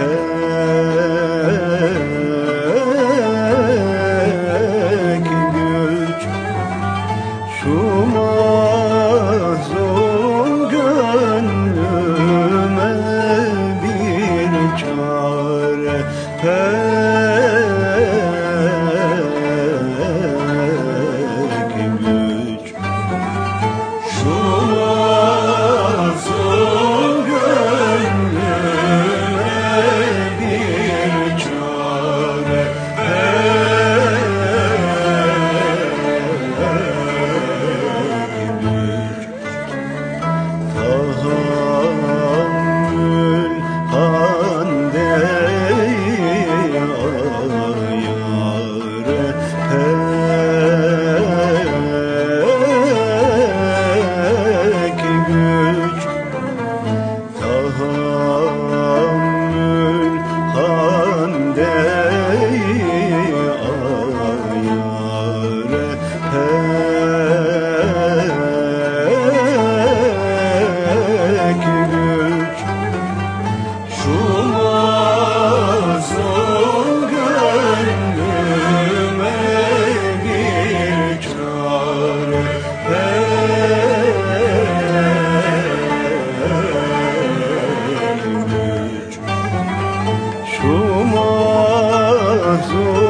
Yeah. so